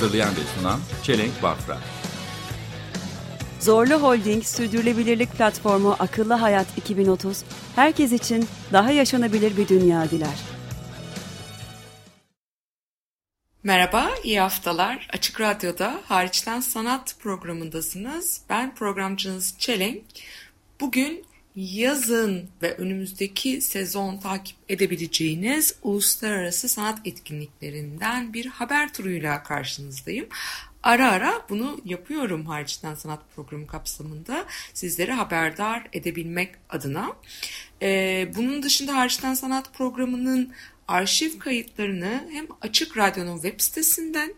Hazırlayan ve sunan Çelenk Bafra Zorlu Holding Sürdürülebilirlik Platformu Akıllı Hayat 2030, herkes için daha yaşanabilir bir dünya diler. Merhaba, iyi haftalar. Açık Radyo'da Hariçten Sanat programındasınız. Ben programcınız Çelenk. Bugün yazın ve önümüzdeki sezon takip edebileceğiniz uluslararası sanat etkinliklerinden bir haber turuyla karşınızdayım. Ara ara bunu yapıyorum hariçten sanat programı kapsamında sizleri haberdar edebilmek adına. Ee, bunun dışında hariçten sanat programının arşiv kayıtlarını hem Açık Radyo'nun web sitesinden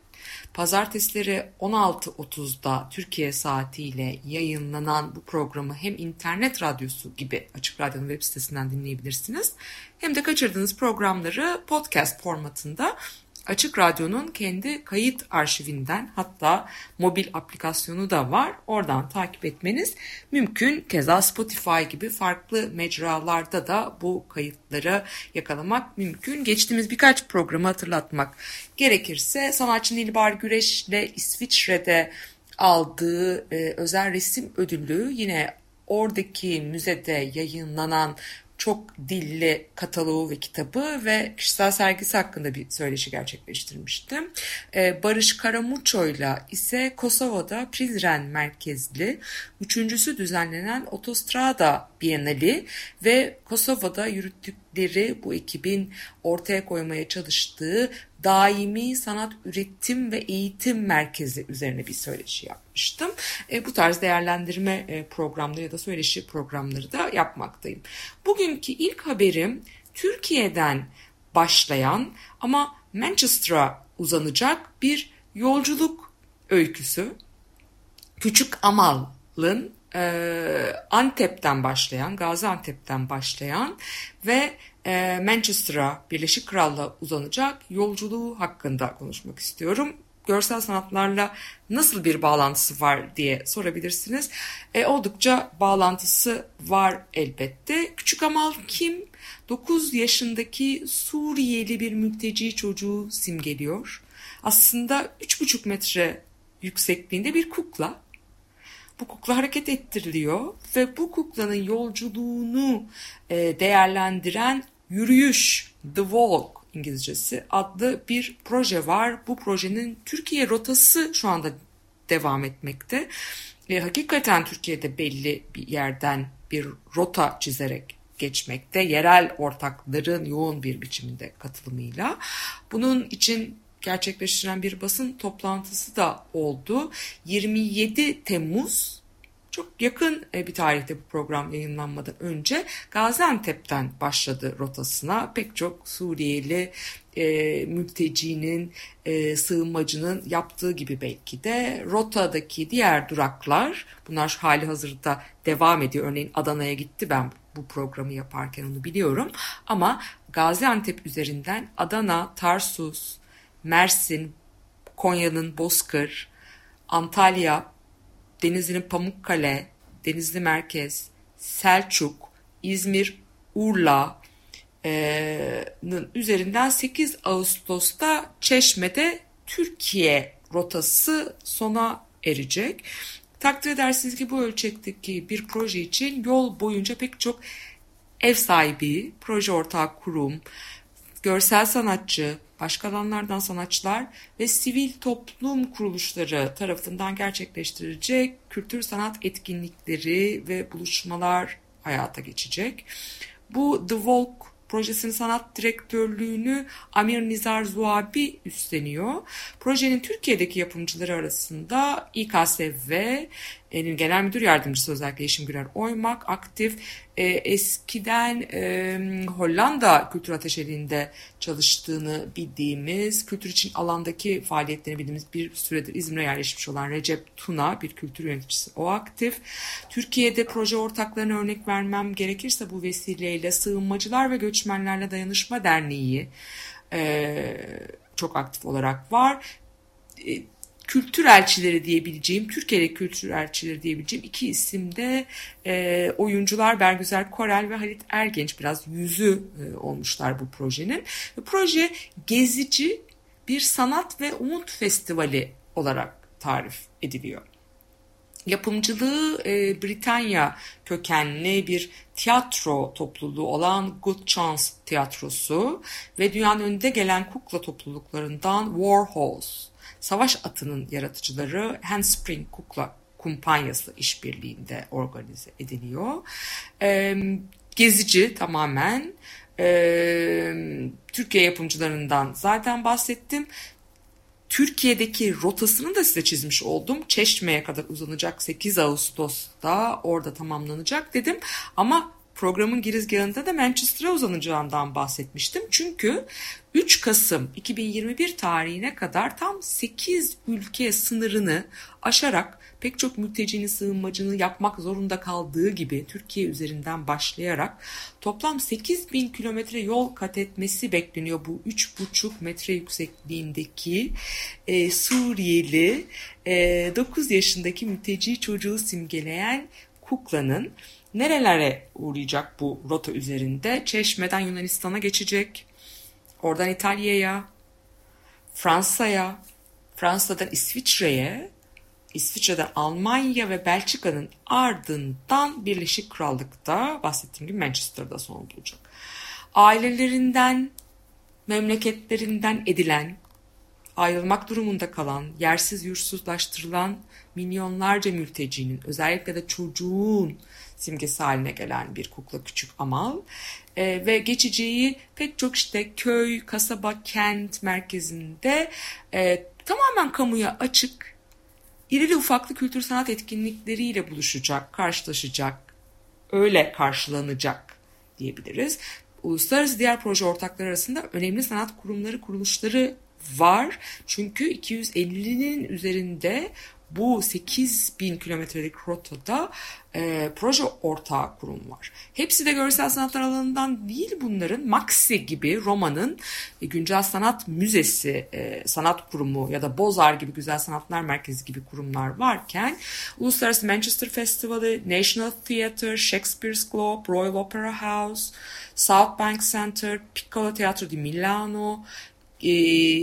Pazartesileri 16.30'da Türkiye saatiyle yayınlanan bu programı hem internet radyosu gibi Açık Radyo'nun web sitesinden dinleyebilirsiniz. Hem de kaçırdığınız programları podcast formatında Açık Radyo'nun kendi kayıt arşivinden hatta mobil aplikasyonu da var. Oradan takip etmeniz mümkün. Keza Spotify gibi farklı mecralarda da bu kayıtları yakalamak mümkün. Geçtiğimiz birkaç programı hatırlatmak gerekirse sanatçı Nilbar Güreş ile İsviçre'de aldığı e, özel resim ödülü yine oradaki müzede yayınlanan çok dilli kataloğu ve kitabı ve kişisel sergisi hakkında bir söyleşi gerçekleştirmiştim. Ee, Barış Karamuço'yla ise Kosova'da Prizren merkezli üçüncüsü düzenlenen Otostrada Bienali ve Kosova'da yürüttükleri bu ekibin ortaya koymaya çalıştığı daimi sanat üretim ve eğitim merkezi üzerine bir söyleşi yapmıştım. E, bu tarz değerlendirme e, programları ya da söyleşi programları da yapmaktayım. Bugünkü ilk haberim Türkiye'den başlayan ama Manchester'a uzanacak bir yolculuk öyküsü. Küçük Amal'ın e, Antep'ten başlayan, Gaziantep'ten başlayan ve e, Manchester'a, Birleşik Krallığa uzanacak yolculuğu hakkında konuşmak istiyorum. Görsel sanatlarla nasıl bir bağlantısı var diye sorabilirsiniz. E, oldukça bağlantısı var elbette. Küçük Amal kim? 9 yaşındaki Suriyeli bir mülteci çocuğu simgeliyor. Aslında 3,5 metre yüksekliğinde bir kukla bu kukla hareket ettiriliyor ve bu kuklanın yolculuğunu e, değerlendiren Yürüyüş, The Walk İngilizcesi adlı bir proje var. Bu projenin Türkiye rotası şu anda devam etmekte. E, hakikaten Türkiye'de belli bir yerden bir rota çizerek geçmekte. Yerel ortakların yoğun bir biçimde katılımıyla. Bunun için gerçekleştiren bir basın toplantısı da oldu. 27 Temmuz çok yakın e, bir tarihte bu program yayınlanmadan önce Gaziantep'ten başladı rotasına. Pek çok Suriyeli e, mültecinin, e, sığınmacının yaptığı gibi belki de rotadaki diğer duraklar bunlar hali hazırda devam ediyor. Örneğin Adana'ya gitti ben bu programı yaparken onu biliyorum. Ama Gaziantep üzerinden Adana, Tarsus, Mersin, Konya'nın Bozkır, Antalya, Denizli'nin Pamukkale, Denizli Merkez, Selçuk, İzmir, Urla'nın üzerinden 8 Ağustos'ta Çeşme'de Türkiye rotası sona erecek. Takdir edersiniz ki bu ölçekteki bir proje için yol boyunca pek çok ev sahibi, proje ortağı kurum, görsel sanatçı, başka alanlardan sanatçılar ve sivil toplum kuruluşları tarafından gerçekleştirilecek kültür sanat etkinlikleri ve buluşmalar hayata geçecek. Bu The Walk projesinin sanat direktörlüğünü Amir Nizar Zuabi üstleniyor. Projenin Türkiye'deki yapımcıları arasında İKSV, genel müdür yardımcısı özellikle Yeşim Güler Oymak, aktif e, eskiden e, Hollanda Kültür Ateşeliği'nde çalıştığını bildiğimiz, kültür için alandaki faaliyetlerini bildiğimiz bir süredir İzmir'e yerleşmiş olan Recep Tuna bir kültür yöneticisi. O aktif. Türkiye'de proje ortaklarına örnek vermem gerekirse bu vesileyle Sığınmacılar ve Göçmenlerle Dayanışma Derneği e, çok aktif olarak var. Kültür elçileri diyebileceğim, Türkiye'de kültür elçileri diyebileceğim iki isimde e, oyuncular Bergüzer Korel ve Halit Ergenç biraz yüzü e, olmuşlar bu projenin. Proje gezici bir sanat ve umut festivali olarak tarif ediliyor. Yapımcılığı e, Britanya kökenli bir tiyatro topluluğu olan Good Chance Tiyatrosu ve dünyanın önünde gelen kukla topluluklarından Warhorse, savaş atının yaratıcıları Handspring Kukla Kumpanyası işbirliğinde organize ediliyor. E, gezici tamamen e, Türkiye yapımcılarından zaten bahsettim. Türkiye'deki rotasını da size çizmiş oldum. Çeşme'ye kadar uzanacak 8 Ağustos'ta orada tamamlanacak dedim. Ama programın girizgahında da Manchester'a uzanacağından bahsetmiştim. Çünkü 3 Kasım 2021 tarihine kadar tam 8 ülke sınırını aşarak pek çok mültecinin sığınmacını yapmak zorunda kaldığı gibi Türkiye üzerinden başlayarak toplam 8 bin kilometre yol kat etmesi bekleniyor bu 3,5 metre yüksekliğindeki e, Suriyeli e, 9 yaşındaki mülteci çocuğu simgeleyen kuklanın nerelere uğrayacak bu rota üzerinde? Çeşme'den Yunanistan'a geçecek, oradan İtalya'ya, Fransa'ya, Fransa'dan İsviçre'ye, İsviçre'den Almanya ve Belçika'nın ardından Birleşik Krallık'ta bahsettiğim gibi Manchester'da son bulacak. Ailelerinden, memleketlerinden edilen, ayrılmak durumunda kalan, yersiz yursuzlaştırılan milyonlarca mültecinin, özellikle de çocuğun simgesi haline gelen bir kukla küçük amal e, ve geçeceği pek çok işte köy, kasaba, kent merkezinde e, tamamen kamuya açık irili ufaklı kültür sanat etkinlikleriyle buluşacak, karşılaşacak, öyle karşılanacak diyebiliriz. Uluslararası diğer proje ortakları arasında önemli sanat kurumları, kuruluşları var. Çünkü 250'nin üzerinde bu 8 bin kilometrelik rotada e, proje ortağı kurum var. Hepsi de görsel sanatlar alanından değil bunların. Maxi gibi Roma'nın e, Güncel Sanat Müzesi, e, Sanat Kurumu ya da Bozar gibi Güzel Sanatlar Merkezi gibi kurumlar varken Uluslararası Manchester Festivali, National Theatre, Shakespeare's Globe, Royal Opera House, South Bank Center, Piccolo Teatro di Milano, e,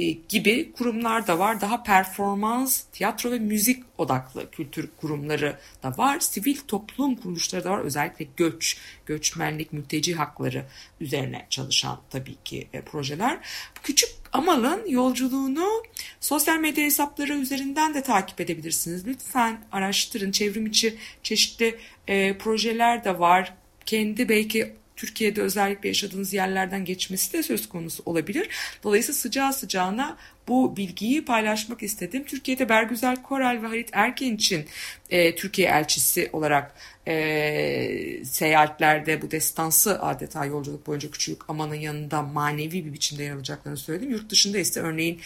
gibi kurumlar da var. Daha performans, tiyatro ve müzik odaklı kültür kurumları da var. Sivil toplum kuruluşları da var. Özellikle göç, göçmenlik, mülteci hakları üzerine çalışan tabii ki e, projeler. Küçük Amal'ın yolculuğunu sosyal medya hesapları üzerinden de takip edebilirsiniz. Lütfen araştırın. Çevrim içi çeşitli e, projeler de var. Kendi belki Türkiye'de özellikle yaşadığınız yerlerden geçmesi de söz konusu olabilir. Dolayısıyla sıcağı sıcağına bu bilgiyi paylaşmak istedim. Türkiye'de Bergüzel Koral ve Halit Erken için e, Türkiye elçisi olarak e, seyahatlerde bu destansı adeta yolculuk boyunca küçük amanın yanında manevi bir biçimde yer alacaklarını söyledim. Yurt dışında ise örneğin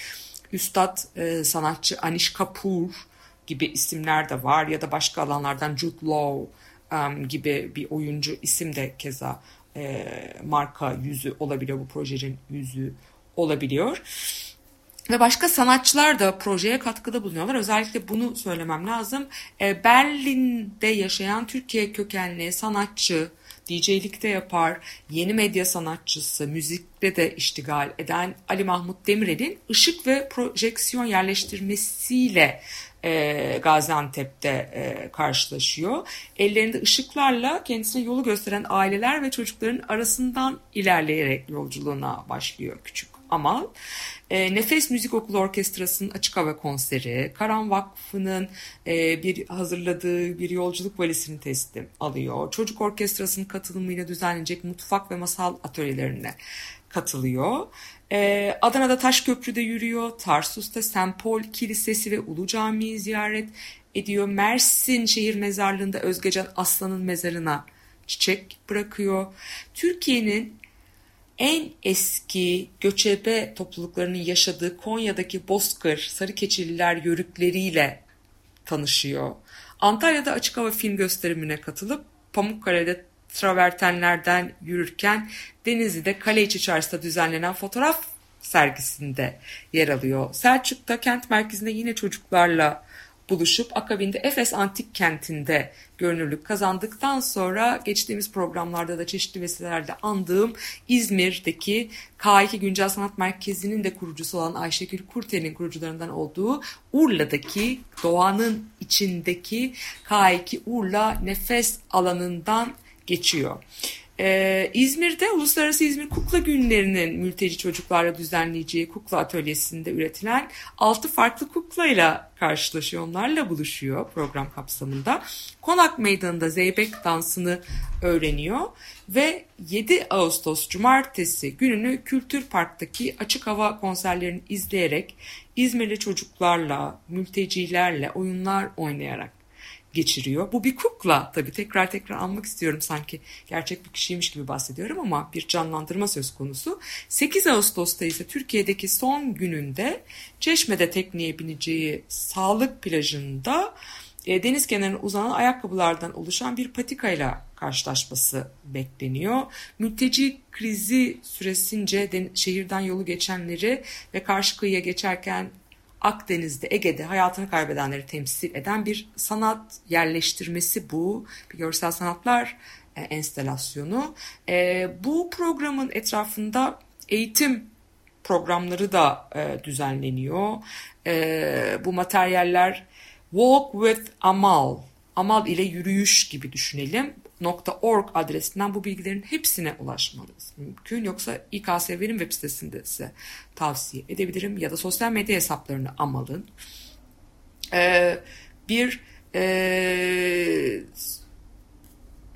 Üstad e, sanatçı Anish Kapoor gibi isimler de var ya da başka alanlardan Jude Law um, gibi bir oyuncu isim de keza e, marka yüzü olabiliyor. Bu projenin yüzü olabiliyor. Ve başka sanatçılar da projeye katkıda bulunuyorlar. Özellikle bunu söylemem lazım. E, Berlin'de yaşayan Türkiye kökenli sanatçı, DJ'likte yapar, yeni medya sanatçısı, müzikte de iştigal eden Ali Mahmut Demirel'in ışık ve projeksiyon yerleştirmesiyle e, Gaziantep'te e, karşılaşıyor. Ellerinde ışıklarla kendisine yolu gösteren aileler ve çocukların arasından ilerleyerek yolculuğuna başlıyor küçük Amal. E, Nefes Müzik Okulu Orkestrası'nın açık hava konseri, Karan Vakfı'nın e, bir hazırladığı bir yolculuk valizini teslim alıyor. Çocuk Orkestrası'nın katılımıyla düzenlenecek mutfak ve masal atölyelerine katılıyor. Ee, Adana'da Taşköprü'de yürüyor. Tarsus'ta St. Paul Kilisesi ve Ulu Camii'yi ziyaret ediyor. Mersin Şehir Mezarlığı'nda Özgecan Aslan'ın mezarına çiçek bırakıyor. Türkiye'nin en eski göçebe topluluklarının yaşadığı Konya'daki Bozkır, Sarıkeçililer yörükleriyle tanışıyor. Antalya'da açık hava film gösterimine katılıp Pamukkale'de travertenlerden yürürken Denizli'de kale içi çarşıda düzenlenen fotoğraf sergisinde yer alıyor. Selçuk'ta kent merkezinde yine çocuklarla buluşup akabinde Efes Antik Kenti'nde görünürlük kazandıktan sonra geçtiğimiz programlarda da çeşitli vesilelerle andığım İzmir'deki K2 Güncel Sanat Merkezi'nin de kurucusu olan Ayşegül Kurten'in kurucularından olduğu Urla'daki doğanın içindeki K2 Urla nefes alanından geçiyor. Ee, İzmir'de Uluslararası İzmir Kukla Günlerinin mülteci çocuklarla düzenleyeceği kukla atölyesinde üretilen 6 farklı kuklayla karşılaşıyor, onlarla buluşuyor program kapsamında. Konak Meydanı'nda Zeybek dansını öğreniyor ve 7 Ağustos Cumartesi gününü Kültür Park'taki açık hava konserlerini izleyerek İzmirli çocuklarla, mültecilerle oyunlar oynayarak geçiriyor. Bu bir kukla tabii tekrar tekrar almak istiyorum sanki gerçek bir kişiymiş gibi bahsediyorum ama bir canlandırma söz konusu. 8 Ağustos'ta ise Türkiye'deki son gününde Çeşme'de tekneye bineceği sağlık plajında e, deniz kenarına uzanan ayakkabılardan oluşan bir patikayla karşılaşması bekleniyor. Mülteci krizi süresince den- şehirden yolu geçenleri ve karşı kıyıya geçerken Akdeniz'de, Ege'de hayatını kaybedenleri temsil eden bir sanat yerleştirmesi bu. Bir görsel sanatlar e, enstelasyonu. E, bu programın etrafında eğitim programları da e, düzenleniyor. E, bu materyaller Walk with Amal, Amal ile yürüyüş gibi düşünelim. .org adresinden bu bilgilerin hepsine ulaşmanız mümkün. Yoksa İKSV'nin web sitesinde size tavsiye edebilirim ya da sosyal medya hesaplarını Amal'ın. Ee, bir e,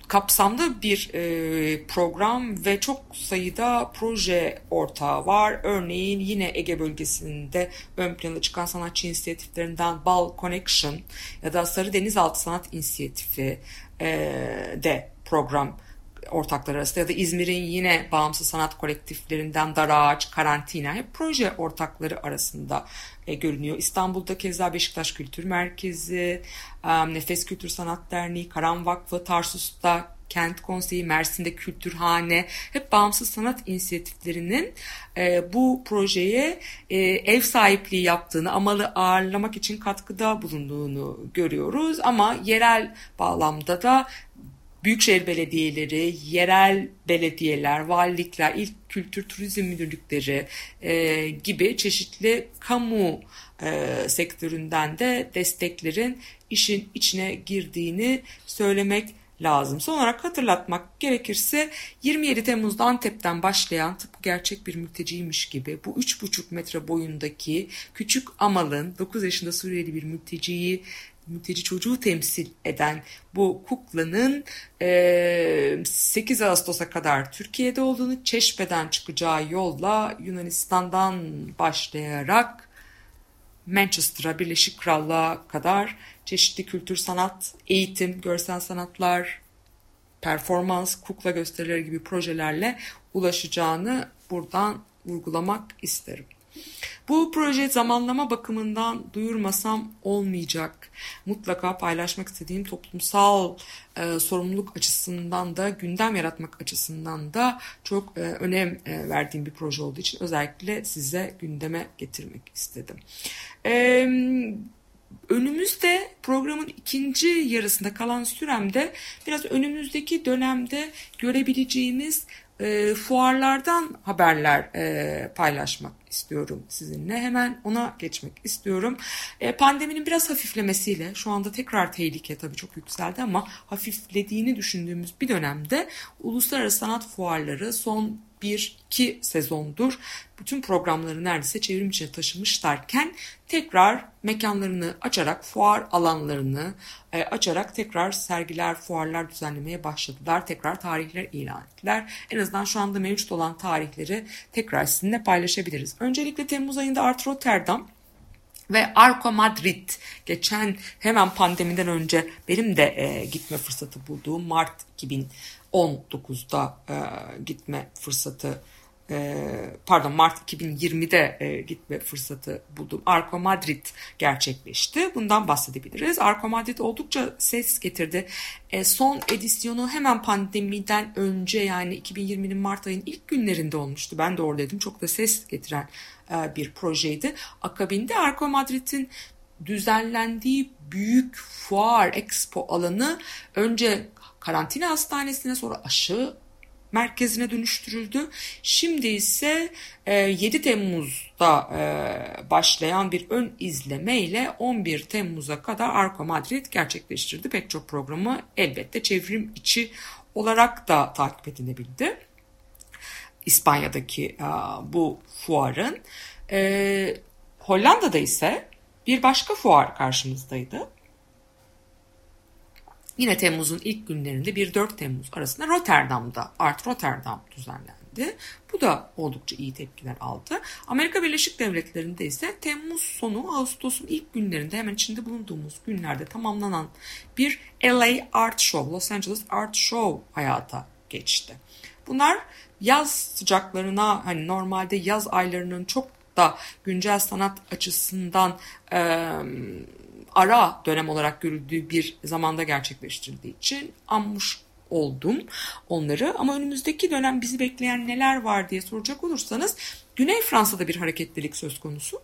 kapsamlı bir e, program ve çok sayıda proje ortağı var. Örneğin yine Ege bölgesinde ön plana çıkan sanatçı inisiyatiflerinden Bal Connection ya da Sarı Denizaltı Sanat İnisiyatifi e, de program ortakları arasında ya da İzmir'in yine bağımsız sanat kolektiflerinden Dar Ağaç, Karantina hep proje ortakları arasında e, görünüyor. İstanbul'da keza Beşiktaş Kültür Merkezi, e, Nefes Kültür Sanat Derneği, Karan Vakfı, Tarsus'ta Kent Konseyi, Mersin'de Kültürhane hep bağımsız sanat inisiyatiflerinin e, bu projeye e, ev sahipliği yaptığını, amalı ağırlamak için katkıda bulunduğunu görüyoruz. Ama yerel bağlamda da büyükşehir belediyeleri, yerel belediyeler, valilikler, ilk kültür turizm müdürlükleri e, gibi çeşitli kamu e, sektöründen de desteklerin işin içine girdiğini söylemek lazım. Son olarak hatırlatmak gerekirse 27 Temmuz'da Antep'ten başlayan tıpkı gerçek bir mülteciymiş gibi bu 3,5 metre boyundaki küçük Amal'ın 9 yaşında Suriyeli bir mülteciyi mülteci çocuğu temsil eden bu kuklanın e, 8 Ağustos'a kadar Türkiye'de olduğunu, Çeşme'den çıkacağı yolla Yunanistan'dan başlayarak Manchester'a, Birleşik Krallığa kadar çeşitli kültür, sanat, eğitim, görsel sanatlar, performans, kukla gösterileri gibi projelerle ulaşacağını buradan vurgulamak isterim. Bu proje zamanlama bakımından duyurmasam olmayacak. Mutlaka paylaşmak istediğim toplumsal e, sorumluluk açısından da gündem yaratmak açısından da çok e, önem e, verdiğim bir proje olduğu için özellikle size gündeme getirmek istedim. E, önümüzde programın ikinci yarısında kalan süremde biraz önümüzdeki dönemde görebileceğimiz e, fuarlardan haberler e, paylaşmak istiyorum sizinle. Hemen ona geçmek istiyorum. E, pandeminin biraz hafiflemesiyle şu anda tekrar tehlike tabii çok yükseldi ama hafiflediğini düşündüğümüz bir dönemde uluslararası sanat fuarları son bir iki sezondur bütün programları neredeyse çevrim içine taşımışlarken tekrar mekanlarını açarak fuar alanlarını e, açarak tekrar sergiler, fuarlar düzenlemeye başladılar. Tekrar tarihler ilan ettiler. En azından şu anda mevcut olan tarihleri tekrar sizinle paylaşabiliriz. Öncelikle Temmuz ayında Art Rotterdam Ve Arco Madrid geçen hemen pandemiden önce benim de e, gitme fırsatı bulduğum Mart 2019'da e, gitme fırsatı e, pardon Mart 2020'de e, gitme fırsatı buldum. Arco Madrid gerçekleşti. Bundan bahsedebiliriz. Arco Madrid oldukça ses getirdi. E, son edisyonu hemen pandemiden önce yani 2020'nin Mart ayının ilk günlerinde olmuştu. Ben de oradaydım. Çok da ses getiren bir projeydi. Akabinde Arco Madrid'in düzenlendiği büyük fuar expo alanı önce karantina hastanesine sonra aşı merkezine dönüştürüldü. Şimdi ise 7 Temmuz'da başlayan bir ön izleme ile 11 Temmuz'a kadar Arco Madrid gerçekleştirdi. Pek çok programı elbette çevrim içi olarak da takip edilebildi. İspanya'daki bu fuarın. Hollanda'da ise bir başka fuar karşımızdaydı. Yine Temmuz'un ilk günlerinde 1-4 Temmuz arasında Rotterdam'da Art Rotterdam düzenlendi. Bu da oldukça iyi tepkiler aldı. Amerika Birleşik Devletleri'nde ise Temmuz sonu Ağustos'un ilk günlerinde hemen içinde bulunduğumuz günlerde tamamlanan bir LA Art Show, Los Angeles Art Show hayata geçti. Bunlar yaz sıcaklarına hani normalde yaz aylarının çok da güncel sanat açısından e, ara dönem olarak görüldüğü bir zamanda gerçekleştirildiği için anmış oldum onları. Ama önümüzdeki dönem bizi bekleyen neler var diye soracak olursanız Güney Fransa'da bir hareketlilik söz konusu.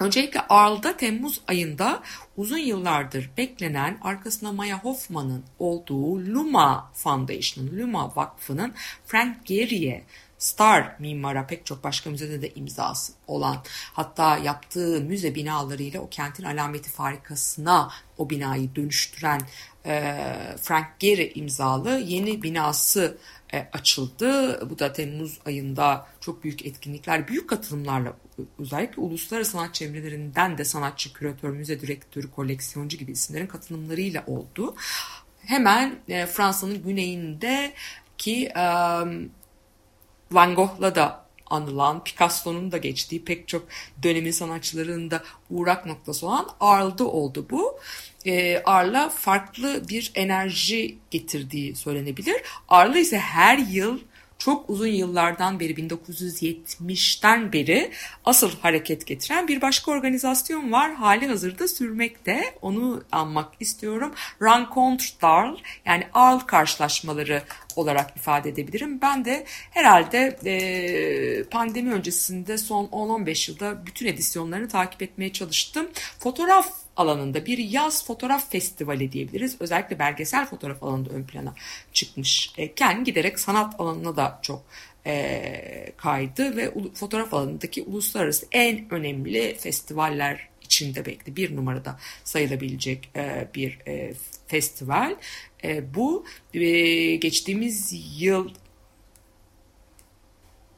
Öncelikle Arl'da Temmuz ayında uzun yıllardır beklenen arkasında Maya Hoffman'ın olduğu Luma Foundation, Luma Vakfı'nın Frank Gehry'e Star mimara pek çok başka müzede de imzası olan hatta yaptığı müze binalarıyla o kentin alameti farikasına o binayı dönüştüren e, Frank Gehry imzalı yeni binası e, açıldı. Bu da Temmuz ayında çok büyük etkinlikler, büyük katılımlarla özellikle uluslararası sanat çevrelerinden de sanatçı, küratör, müze direktörü, koleksiyoncu gibi isimlerin katılımlarıyla oldu. Hemen e, Fransa'nın güneyinde ki e, Van Gogh'la da anılan, Picasso'nun da geçtiği pek çok dönemin sanatçılarının da uğrak noktası olan Arl'da oldu bu. E, Arl'a farklı bir enerji getirdiği söylenebilir. Arl'a ise her yıl çok uzun yıllardan beri 1970'ten beri asıl hareket getiren bir başka organizasyon var. Hali hazırda sürmekte. Onu anmak istiyorum. Rencontre d'Arles yani Arles karşılaşmaları olarak ifade edebilirim. Ben de herhalde e, pandemi öncesinde son 10-15 yılda bütün edisyonlarını takip etmeye çalıştım. Fotoğraf alanında bir yaz fotoğraf festivali diyebiliriz. Özellikle belgesel fotoğraf alanında ön plana çıkmışken giderek sanat alanına da çok e, kaydı ve fotoğraf alanındaki uluslararası en önemli festivaller içinde bekli bir numarada sayılabilecek e, bir e, festival. E, bu e, geçtiğimiz yıl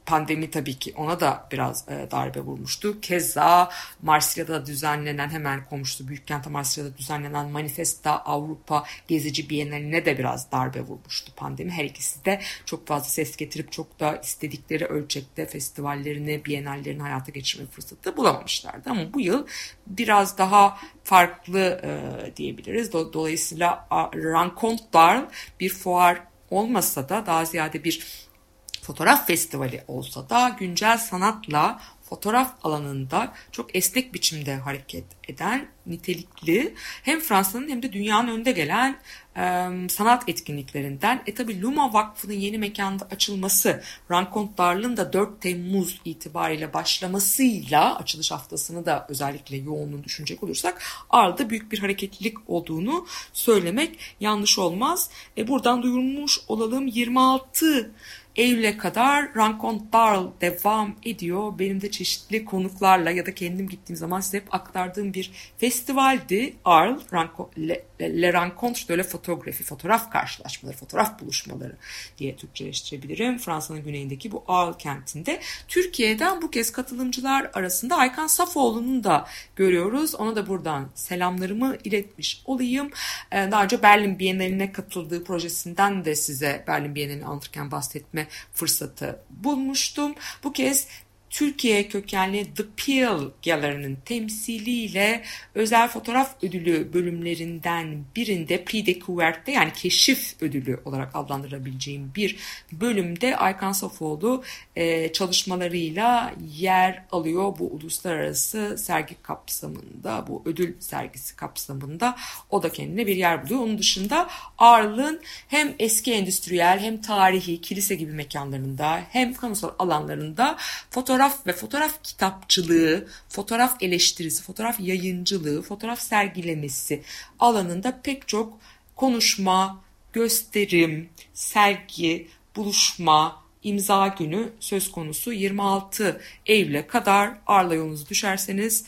pandemi tabii ki ona da biraz e, darbe vurmuştu. Keza Marsilya'da düzenlenen hemen komşusu Büyükkent Marsilya'da düzenlenen Manifesta Avrupa Gezici Biennaline de biraz darbe vurmuştu pandemi. Her ikisi de çok fazla ses getirip çok da istedikleri ölçekte festivallerini, bienallerini hayata geçirme fırsatı bulamamışlardı. Ama bu yıl biraz daha farklı e, diyebiliriz. Dolayısıyla Rencontre bir fuar olmasa da daha ziyade bir fotoğraf festivali olsa da güncel sanatla fotoğraf alanında çok esnek biçimde hareket eden nitelikli hem Fransa'nın hem de dünyanın önde gelen e, sanat etkinliklerinden. E tabi Luma Vakfı'nın yeni mekanda açılması, Rankont Darl'ın da 4 Temmuz itibariyle başlamasıyla açılış haftasını da özellikle yoğunluğunu düşünecek olursak Arda büyük bir hareketlilik olduğunu söylemek yanlış olmaz. E, buradan duyurmuş olalım 26 Eylül'e kadar Rankontlar devam ediyor. Benim de çeşitli konuklarla ya da kendim gittiğim zaman size hep aktardığım bir festivaldi. Arl, Ranko, Le, Le Rencontre de la Photographie, fotoğraf karşılaşmaları, fotoğraf buluşmaları diye Türkçeleştirebilirim. Fransa'nın güneyindeki bu Arl kentinde. Türkiye'den bu kez katılımcılar arasında Aykan Safoğlu'nu da görüyoruz. Ona da buradan selamlarımı iletmiş olayım. Ee, daha önce Berlin Bienali'ne katıldığı projesinden de size Berlin Bienali'ni anlatırken bahsetme fırsatı bulmuştum. Bu kez Türkiye kökenli The Peel Gallery'nin temsiliyle özel fotoğraf ödülü bölümlerinden birinde Prix Découverte'de yani keşif ödülü olarak adlandırabileceğim bir bölümde Aykan Safoğlu e, çalışmalarıyla yer alıyor bu uluslararası sergi kapsamında, bu ödül sergisi kapsamında o da kendine bir yer buluyor. Onun dışında Arl'ın hem eski endüstriyel hem tarihi kilise gibi mekanlarında hem kamusal alanlarında fotoğraf ve fotoğraf kitapçılığı, fotoğraf eleştirisi, fotoğraf yayıncılığı, fotoğraf sergilemesi alanında pek çok konuşma, gösterim, sergi, buluşma, imza günü söz konusu 26 Eylül'e kadar Arla yolunuzu düşerseniz,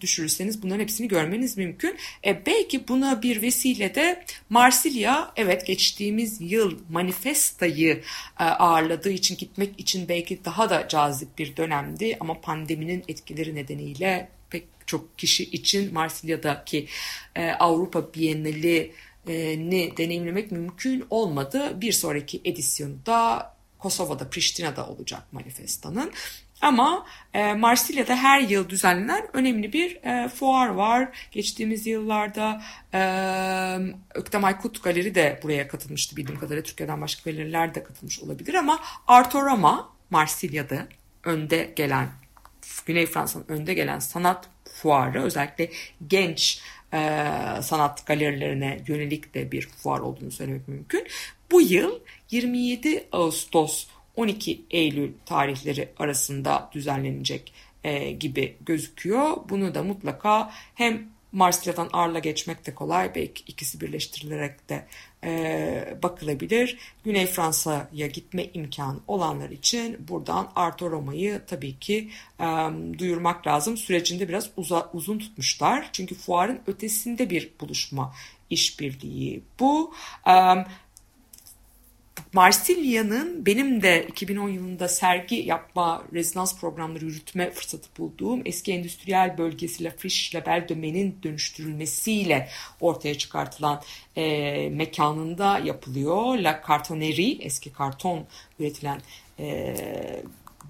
düşürürseniz bunların hepsini görmeniz mümkün. E, belki buna bir vesile de Marsilya evet geçtiğimiz yıl manifestayı e, ağırladığı için gitmek için belki daha da cazip bir dönemdi ama pandeminin etkileri nedeniyle pek çok kişi için Marsilya'daki e, Avrupa Bienali ni deneyimlemek mümkün olmadı. Bir sonraki edisyonda Kosova'da, Priştine'de olacak manifestanın. Ama e, Marsilya'da her yıl düzenlenen önemli bir e, fuar var. Geçtiğimiz yıllarda e, Öktem Aykut Galeri de buraya katılmıştı bildiğim kadarıyla. Türkiye'den başka galeriler de katılmış olabilir ama Artorama Marsilya'da önde gelen Güney Fransa'nın önde gelen sanat fuarı özellikle genç e, sanat galerilerine yönelik de bir fuar olduğunu söylemek mümkün. Bu yıl 27 Ağustos 12 Eylül tarihleri arasında düzenlenecek e, gibi gözüküyor. Bunu da mutlaka hem Marsilya'dan Arla geçmek de kolay. Belki ikisi birleştirilerek de e, bakılabilir. Güney Fransa'ya gitme imkanı olanlar için buradan Arto Roma'yı tabii ki e, duyurmak lazım. Sürecinde biraz uza, uzun tutmuşlar. Çünkü fuarın ötesinde bir buluşma işbirliği bu. E, Marsilya'nın benim de 2010 yılında sergi yapma, rezidans programları yürütme fırsatı bulduğum eski endüstriyel bölgesi La Friche Label Domain'in dönüştürülmesiyle ortaya çıkartılan e, mekanında yapılıyor. La Cartonnerie, eski karton üretilen e,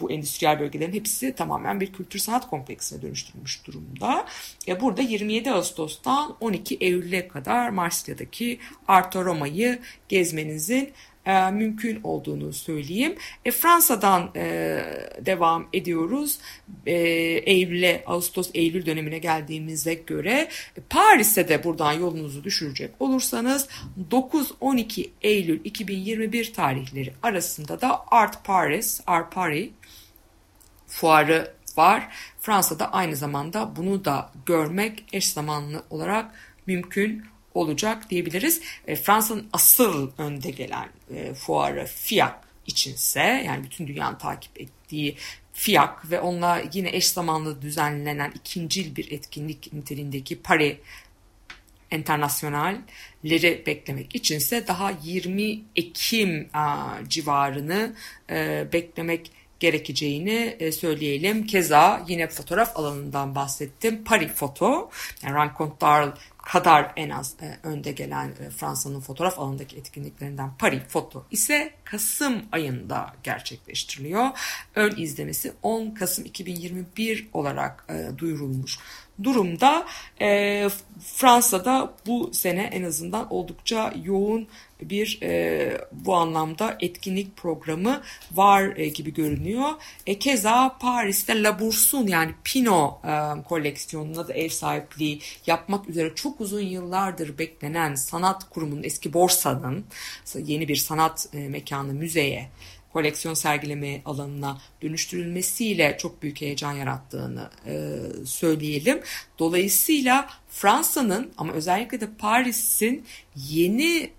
bu endüstriyel bölgelerin hepsi tamamen bir kültür sanat kompleksine dönüştürülmüş durumda. E burada 27 Ağustos'tan 12 Eylül'e kadar Marsilya'daki Arto Roma'yı gezmenizin e, mümkün olduğunu söyleyeyim. E, Fransa'dan e, devam ediyoruz. E, Eylül'e, Ağustos-Eylül dönemine geldiğimize göre Paris'e de buradan yolunuzu düşürecek olursanız 9-12 Eylül 2021 tarihleri arasında da Art Paris, Art Paris fuarı var. Fransa'da aynı zamanda bunu da görmek eş zamanlı olarak mümkün olacak diyebiliriz. E, Fransa'nın asıl önde gelen e, fuarı FIAC içinse yani bütün dünyanın takip ettiği FIAC ve onunla yine eş zamanlı düzenlenen ikincil bir etkinlik niteliğindeki Paris internasyonalleri beklemek içinse daha 20 Ekim civarını e, beklemek gerekeceğini söyleyelim. Keza yine fotoğraf alanından bahsettim. Paris Foto, yani Rencontre kadar en az e, önde gelen e, Fransa'nın fotoğraf alanındaki etkinliklerinden Paris Foto ise Kasım ayında gerçekleştiriliyor. Ön izlemesi 10 Kasım 2021 olarak e, duyurulmuş durumda. E, Fransa'da bu sene en azından oldukça yoğun bir e, bu anlamda etkinlik programı var e, gibi görünüyor. E, keza Paris'te La Bourse'un yani Pino e, koleksiyonuna da ev sahipliği yapmak üzere çok uzun yıllardır beklenen sanat kurumunun eski borsanın yeni bir sanat e, mekanı müzeye koleksiyon sergileme alanına dönüştürülmesiyle çok büyük heyecan yarattığını e, söyleyelim. Dolayısıyla Fransa'nın ama özellikle de Paris'in yeni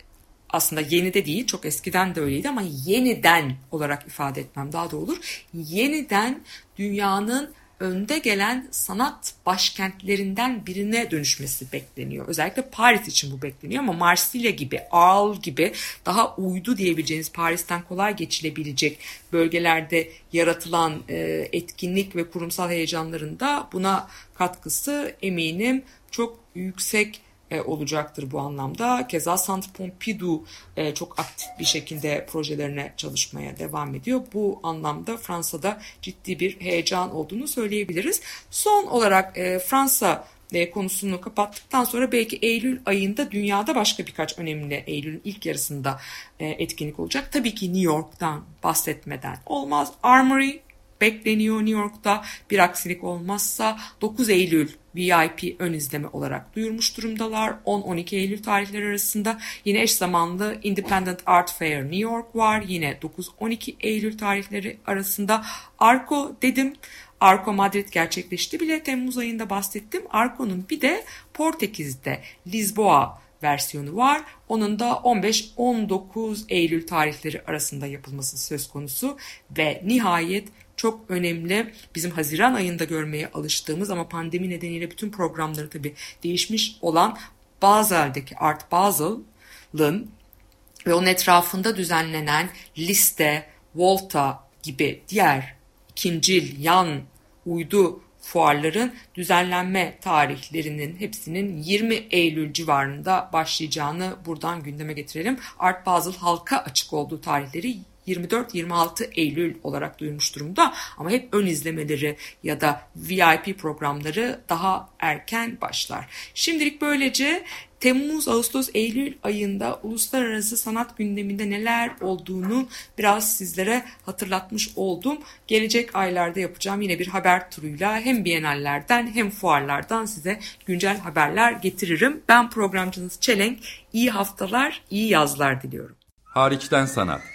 aslında yeni de değil çok eskiden de öyleydi ama yeniden olarak ifade etmem daha da olur. Yeniden dünyanın önde gelen sanat başkentlerinden birine dönüşmesi bekleniyor. Özellikle Paris için bu bekleniyor ama Marsilya gibi, Arles gibi daha uydu diyebileceğiniz Paris'ten kolay geçilebilecek bölgelerde yaratılan e, etkinlik ve kurumsal heyecanların da buna katkısı eminim çok yüksek e, olacaktır bu anlamda. Keza Centre Pompidou e, çok aktif bir şekilde projelerine çalışmaya devam ediyor. Bu anlamda Fransa'da ciddi bir heyecan olduğunu söyleyebiliriz. Son olarak e, Fransa e, konusunu kapattıktan sonra belki Eylül ayında dünyada başka birkaç önemli Eylül'ün ilk yarısında etkinlik olacak. Tabii ki New York'tan bahsetmeden olmaz. Armory bekleniyor New York'ta. Bir aksilik olmazsa 9 Eylül VIP ön izleme olarak duyurmuş durumdalar. 10-12 Eylül tarihleri arasında yine eş zamanlı Independent Art Fair New York var. Yine 9-12 Eylül tarihleri arasında Arco dedim. Arco Madrid gerçekleşti bile Temmuz ayında bahsettim. Arco'nun bir de Portekiz'de Lisboa versiyonu var. Onun da 15-19 Eylül tarihleri arasında yapılması söz konusu ve nihayet çok önemli bizim Haziran ayında görmeye alıştığımız ama pandemi nedeniyle bütün programları tabii değişmiş olan Basel'deki Art Basel'ın ve onun etrafında düzenlenen liste, Volta gibi diğer ikincil, yan, uydu fuarların düzenlenme tarihlerinin hepsinin 20 Eylül civarında başlayacağını buradan gündeme getirelim. Art Basel halka açık olduğu tarihleri 24-26 Eylül olarak duyurmuş durumda ama hep ön izlemeleri ya da VIP programları daha erken başlar. Şimdilik böylece Temmuz, Ağustos, Eylül ayında uluslararası sanat gündeminde neler olduğunu biraz sizlere hatırlatmış oldum. Gelecek aylarda yapacağım yine bir haber turuyla hem bienallerden hem fuarlardan size güncel haberler getiririm. Ben programcınız Çelenk. İyi haftalar, iyi yazlar diliyorum. Hariçten sanat.